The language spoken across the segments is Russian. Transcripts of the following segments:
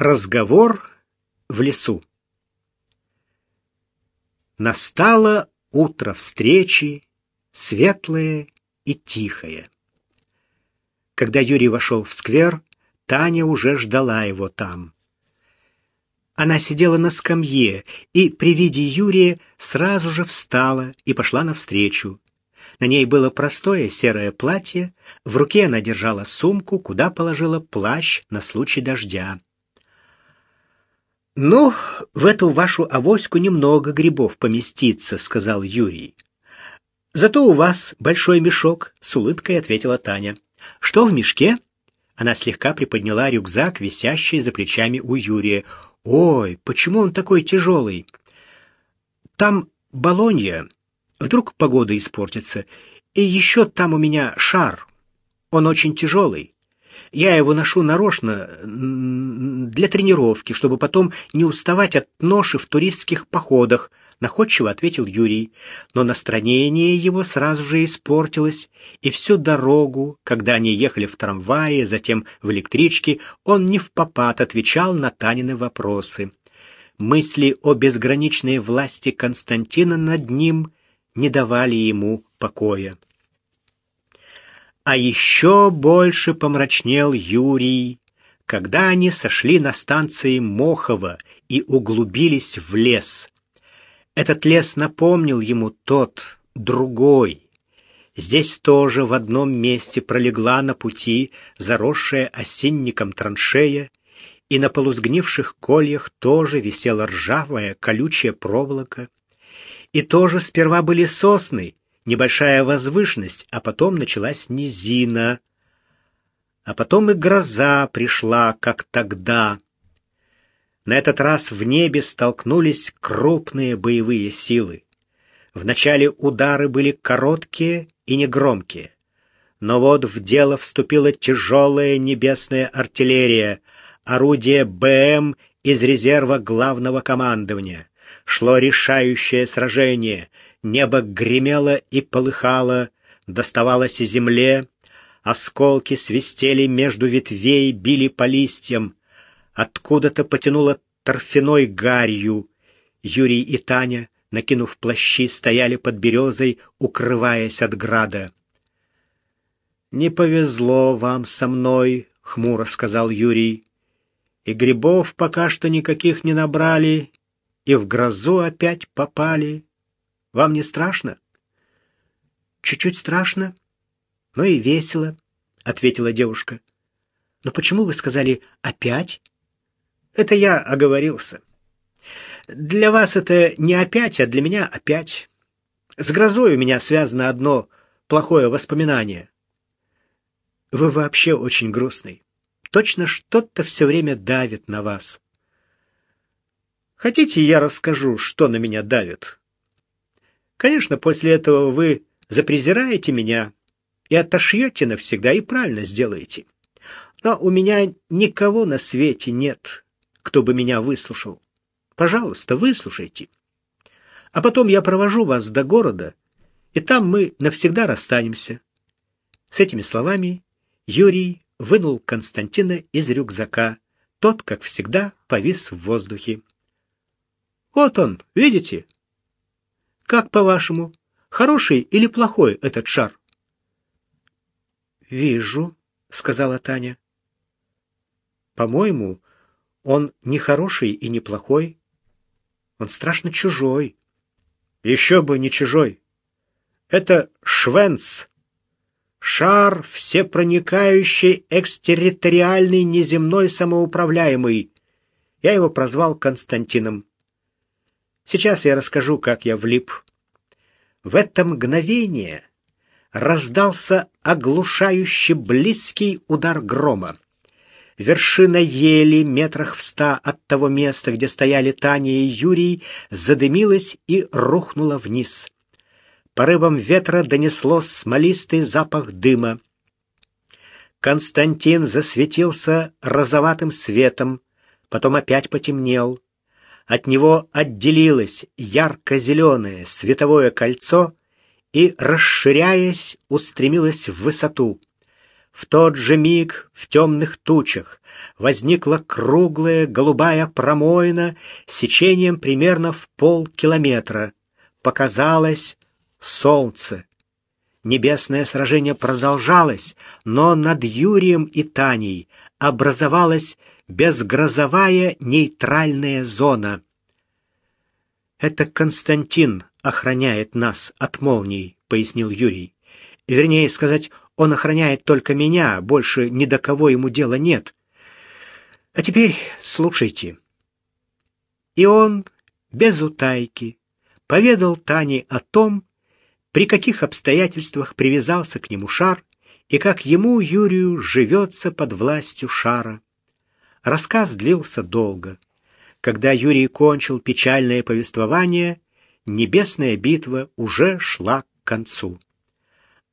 Разговор в лесу. Настало утро встречи, светлое и тихое. Когда Юрий вошел в сквер, Таня уже ждала его там. Она сидела на скамье и при виде Юрия сразу же встала и пошла навстречу. На ней было простое серое платье, в руке она держала сумку, куда положила плащ на случай дождя. «Ну, в эту вашу авоську немного грибов поместится», — сказал Юрий. «Зато у вас большой мешок», — с улыбкой ответила Таня. «Что в мешке?» Она слегка приподняла рюкзак, висящий за плечами у Юрия. «Ой, почему он такой тяжелый?» «Там Болонья. Вдруг погода испортится. И еще там у меня шар. Он очень тяжелый. Я его ношу нарочно для тренировки, чтобы потом не уставать от ноши в туристских походах, находчиво ответил Юрий. Но настроение его сразу же испортилось, и всю дорогу, когда они ехали в трамвае, затем в электричке, он не в попад отвечал на Танины вопросы. Мысли о безграничной власти Константина над ним не давали ему покоя. А еще больше помрачнел Юрий, когда они сошли на станции Мохова и углубились в лес. Этот лес напомнил ему тот, другой. Здесь тоже в одном месте пролегла на пути заросшая осинником траншея, и на полусгнивших кольях тоже висела ржавая колючая проволока. И тоже сперва были сосны, небольшая возвышенность, а потом началась низина. А потом и гроза пришла, как тогда. На этот раз в небе столкнулись крупные боевые силы. Вначале удары были короткие и негромкие. Но вот в дело вступила тяжелая небесная артиллерия, орудие БМ из резерва главного командования. Шло решающее сражение — Небо гремело и полыхало, доставалось и земле, осколки свистели между ветвей, били по листьям. Откуда-то потянуло торфяной гарью. Юрий и Таня, накинув плащи, стояли под березой, укрываясь от града. «Не повезло вам со мной», — хмуро сказал Юрий. «И грибов пока что никаких не набрали, и в грозу опять попали. Вам не страшно? Чуть-чуть страшно, но и весело, ответила девушка. Но почему вы сказали опять? Это я оговорился. Для вас это не опять, а для меня опять. С грозой у меня связано одно плохое воспоминание. Вы вообще очень грустный. Точно что-то все время давит на вас. Хотите, я расскажу, что на меня давит? Конечно, после этого вы запрезираете меня и отошьете навсегда, и правильно сделаете. Но у меня никого на свете нет, кто бы меня выслушал. Пожалуйста, выслушайте. А потом я провожу вас до города, и там мы навсегда расстанемся. С этими словами Юрий вынул Константина из рюкзака. Тот, как всегда, повис в воздухе. Вот он, видите? Как по-вашему, хороший или плохой этот шар? Вижу, сказала Таня. По-моему, он не хороший и не плохой. Он страшно чужой. Еще бы не чужой. Это Швенц. Шар всепроникающий, экстерриториальный, неземной, самоуправляемый. Я его прозвал Константином. Сейчас я расскажу, как я влип. В это мгновение раздался оглушающе близкий удар грома. Вершина ели метрах в ста от того места, где стояли Таня и Юрий, задымилась и рухнула вниз. Порывом ветра донесло смолистый запах дыма. Константин засветился розоватым светом, потом опять потемнел. От него отделилось ярко-зеленое световое кольцо и, расширяясь, устремилось в высоту. В тот же миг в темных тучах возникла круглая голубая промоина сечением примерно в полкилометра. Показалось солнце. Небесное сражение продолжалось, но над Юрием и Таней образовалась безгрозовая нейтральная зона. «Это Константин охраняет нас от молний», — пояснил Юрий. «Вернее сказать, он охраняет только меня, больше ни до кого ему дела нет. А теперь слушайте». И он, без утайки, поведал Тане о том, при каких обстоятельствах привязался к нему шар и как ему, Юрию, живется под властью шара. Рассказ длился долго. Когда Юрий кончил печальное повествование, небесная битва уже шла к концу.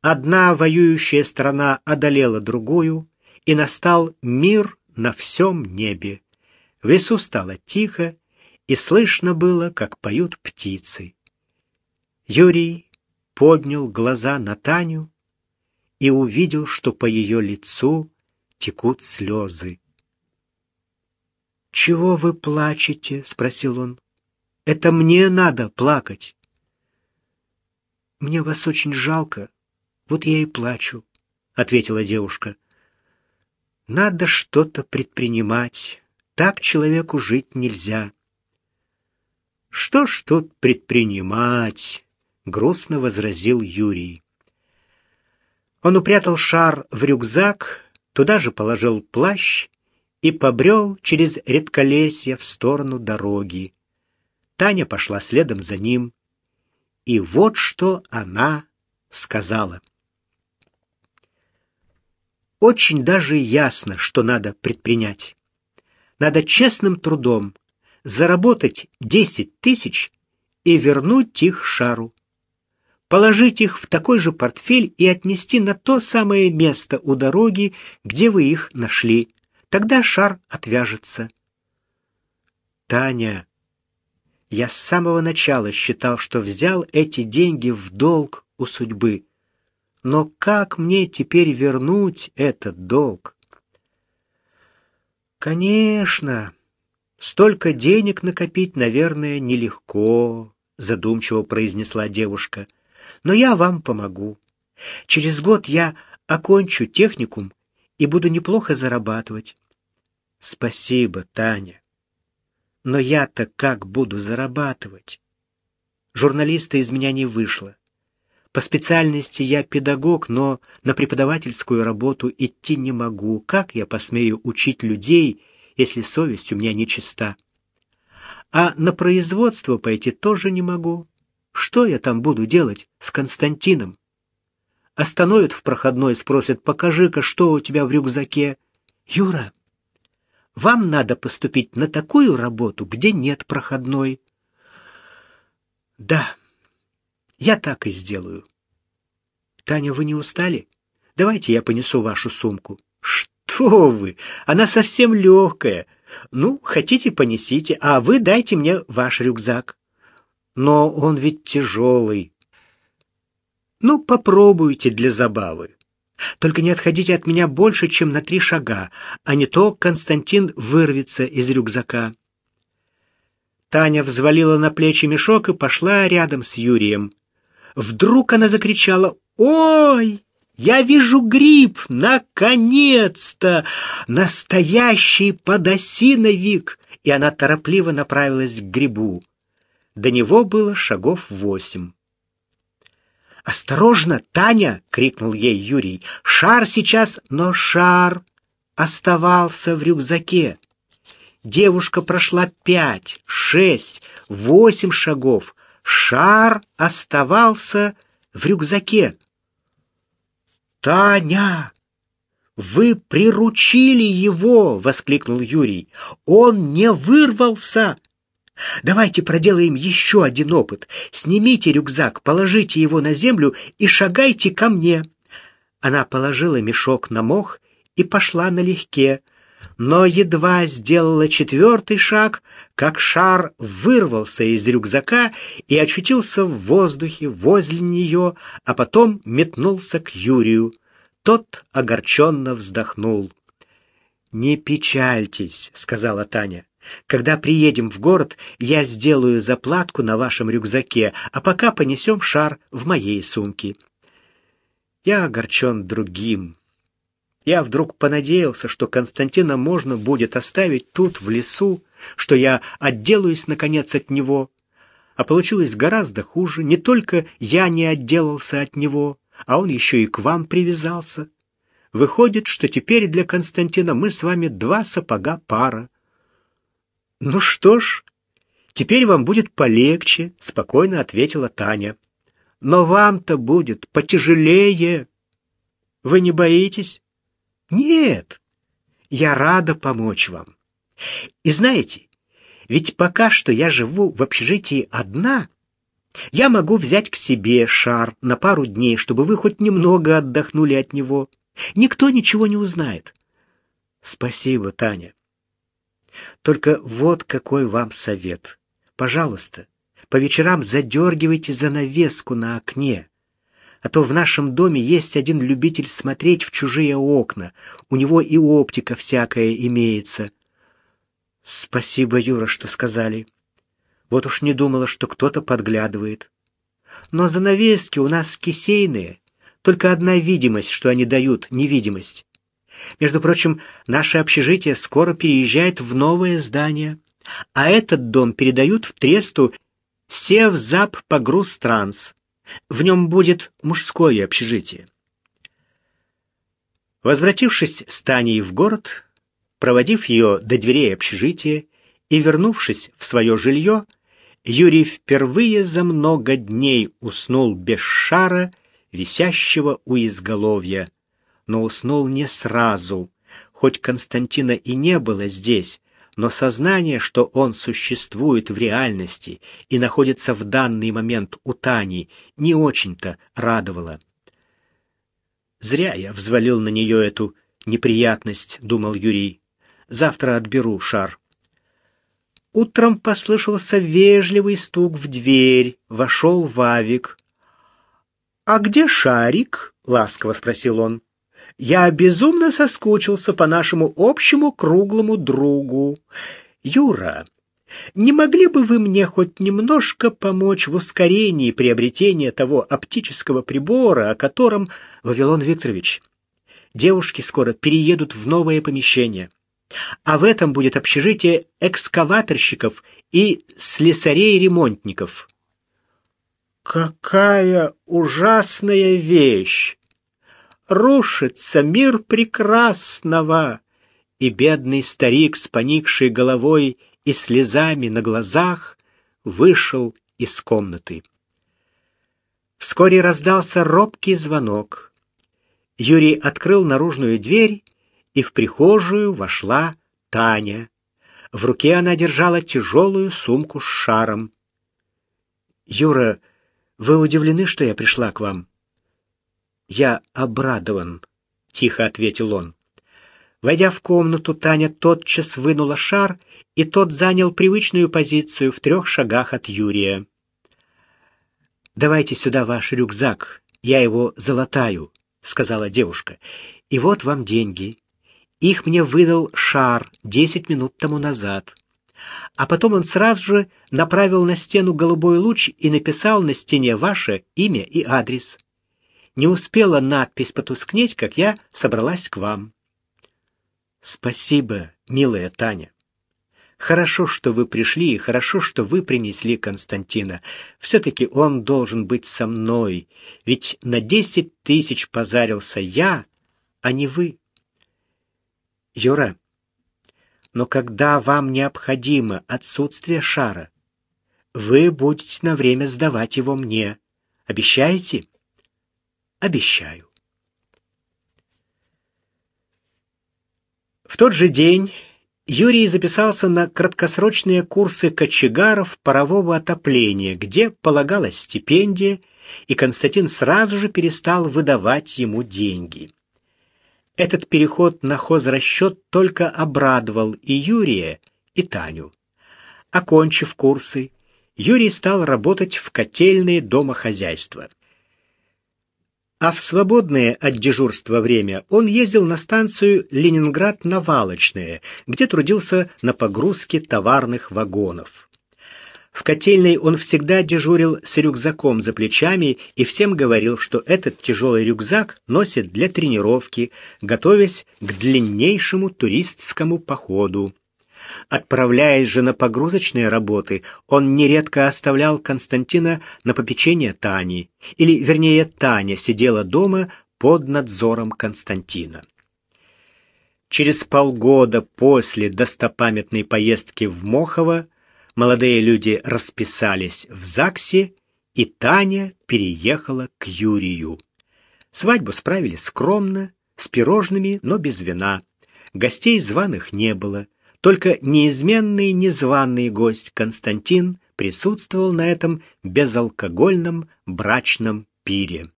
Одна воюющая страна одолела другую, и настал мир на всем небе. В лесу стало тихо, и слышно было, как поют птицы. Юрий поднял глаза на Таню и увидел, что по ее лицу текут слезы. «Чего вы плачете?» — спросил он. «Это мне надо плакать». «Мне вас очень жалко, вот я и плачу», — ответила девушка. «Надо что-то предпринимать. Так человеку жить нельзя». «Что ж тут предпринимать?» — грустно возразил Юрий. Он упрятал шар в рюкзак, туда же положил плащ и побрел через редколесье в сторону дороги. Таня пошла следом за ним. И вот что она сказала. Очень даже ясно, что надо предпринять. Надо честным трудом заработать десять тысяч и вернуть их шару. Положить их в такой же портфель и отнести на то самое место у дороги, где вы их нашли. Тогда шар отвяжется. Таня, я с самого начала считал, что взял эти деньги в долг у судьбы. Но как мне теперь вернуть этот долг? Конечно, столько денег накопить, наверное, нелегко, задумчиво произнесла девушка. Но я вам помогу. Через год я окончу техникум и буду неплохо зарабатывать. Спасибо, Таня. Но я-то как буду зарабатывать? Журналиста из меня не вышло. По специальности я педагог, но на преподавательскую работу идти не могу. Как я посмею учить людей, если совесть у меня нечиста? А на производство пойти тоже не могу. Что я там буду делать с Константином? Остановят в проходной, спросят, покажи-ка, что у тебя в рюкзаке. Юра, вам надо поступить на такую работу, где нет проходной. Да, я так и сделаю. Таня, вы не устали? Давайте я понесу вашу сумку. Что вы? Она совсем легкая. Ну, хотите, понесите, а вы дайте мне ваш рюкзак. Но он ведь тяжелый. Ну, попробуйте для забавы. Только не отходите от меня больше, чем на три шага, а не то Константин вырвется из рюкзака. Таня взвалила на плечи мешок и пошла рядом с Юрием. Вдруг она закричала «Ой!» Я вижу гриб! Наконец-то! Настоящий подосиновик!» И она торопливо направилась к грибу. До него было шагов восемь. «Осторожно, Таня!» — крикнул ей Юрий. «Шар сейчас!» Но шар оставался в рюкзаке. Девушка прошла пять, шесть, восемь шагов. Шар оставался в рюкзаке. «Таня! Вы приручили его!» — воскликнул Юрий. «Он не вырвался!» Давайте проделаем еще один опыт. Снимите рюкзак, положите его на землю и шагайте ко мне. Она положила мешок на мох и пошла налегке, но едва сделала четвертый шаг, как шар вырвался из рюкзака и очутился в воздухе возле нее, а потом метнулся к Юрию. Тот огорченно вздохнул. «Не печальтесь», — сказала Таня. «Когда приедем в город, я сделаю заплатку на вашем рюкзаке, а пока понесем шар в моей сумке». Я огорчен другим. Я вдруг понадеялся, что Константина можно будет оставить тут, в лесу, что я отделаюсь, наконец, от него. А получилось гораздо хуже. Не только я не отделался от него, а он еще и к вам привязался. Выходит, что теперь для Константина мы с вами два сапога пара. Ну что ж, теперь вам будет полегче, спокойно ответила Таня. Но вам-то будет потяжелее. Вы не боитесь? Нет. Я рада помочь вам. И знаете, ведь пока что я живу в общежитии одна, я могу взять к себе шар на пару дней, чтобы вы хоть немного отдохнули от него. Никто ничего не узнает. Спасибо, Таня. Только вот какой вам совет. Пожалуйста, по вечерам задергивайте занавеску на окне. А то в нашем доме есть один любитель смотреть в чужие окна. У него и оптика всякая имеется. Спасибо, Юра, что сказали. Вот уж не думала, что кто-то подглядывает. Но занавески у нас кисейные. Только одна видимость, что они дают, невидимость. Между прочим, наше общежитие скоро переезжает в новое здание, а этот дом передают в Тресту Севзап Погруз Транс. В нем будет мужское общежитие. Возвратившись с Таней в город, проводив ее до дверей общежития и вернувшись в свое жилье, Юрий впервые за много дней уснул без шара, висящего у изголовья, но уснул не сразу. Хоть Константина и не было здесь, но сознание, что он существует в реальности и находится в данный момент у Тани, не очень-то радовало. «Зря я взвалил на нее эту неприятность», — думал Юрий. «Завтра отберу шар». Утром послышался вежливый стук в дверь. Вошел Вавик. «А где шарик?» — ласково спросил он. Я безумно соскучился по нашему общему круглому другу. Юра, не могли бы вы мне хоть немножко помочь в ускорении приобретения того оптического прибора, о котором, Вавилон Викторович, девушки скоро переедут в новое помещение, а в этом будет общежитие экскаваторщиков и слесарей-ремонтников. Какая ужасная вещь! Рушится мир прекрасного!» И бедный старик с поникшей головой и слезами на глазах вышел из комнаты. Вскоре раздался робкий звонок. Юрий открыл наружную дверь, и в прихожую вошла Таня. В руке она держала тяжелую сумку с шаром. «Юра, вы удивлены, что я пришла к вам?» «Я обрадован», — тихо ответил он. Войдя в комнату, Таня тотчас вынула шар, и тот занял привычную позицию в трех шагах от Юрия. «Давайте сюда ваш рюкзак, я его залатаю», — сказала девушка. «И вот вам деньги. Их мне выдал шар десять минут тому назад». А потом он сразу же направил на стену голубой луч и написал на стене ваше имя и адрес. Не успела надпись потускнеть, как я собралась к вам. Спасибо, милая Таня. Хорошо, что вы пришли, и хорошо, что вы принесли Константина. Все-таки он должен быть со мной, ведь на десять тысяч позарился я, а не вы. Юра, но когда вам необходимо отсутствие шара, вы будете на время сдавать его мне. Обещаете? Обещаю. В тот же день Юрий записался на краткосрочные курсы кочегаров парового отопления, где полагалась стипендия, и Константин сразу же перестал выдавать ему деньги. Этот переход на хозрасчет только обрадовал и Юрия, и Таню. Окончив курсы, Юрий стал работать в котельной домохозяйства. А в свободное от дежурства время он ездил на станцию Ленинград-Навалочная, где трудился на погрузке товарных вагонов. В котельной он всегда дежурил с рюкзаком за плечами и всем говорил, что этот тяжелый рюкзак носит для тренировки, готовясь к длиннейшему туристскому походу. Отправляясь же на погрузочные работы, он нередко оставлял Константина на попечение Тани, или, вернее, Таня сидела дома под надзором Константина. Через полгода после достопамятной поездки в Мохово молодые люди расписались в ЗАГСе, и Таня переехала к Юрию. Свадьбу справили скромно, с пирожными, но без вина. Гостей званых не было. Только неизменный незваный гость Константин присутствовал на этом безалкогольном брачном пире.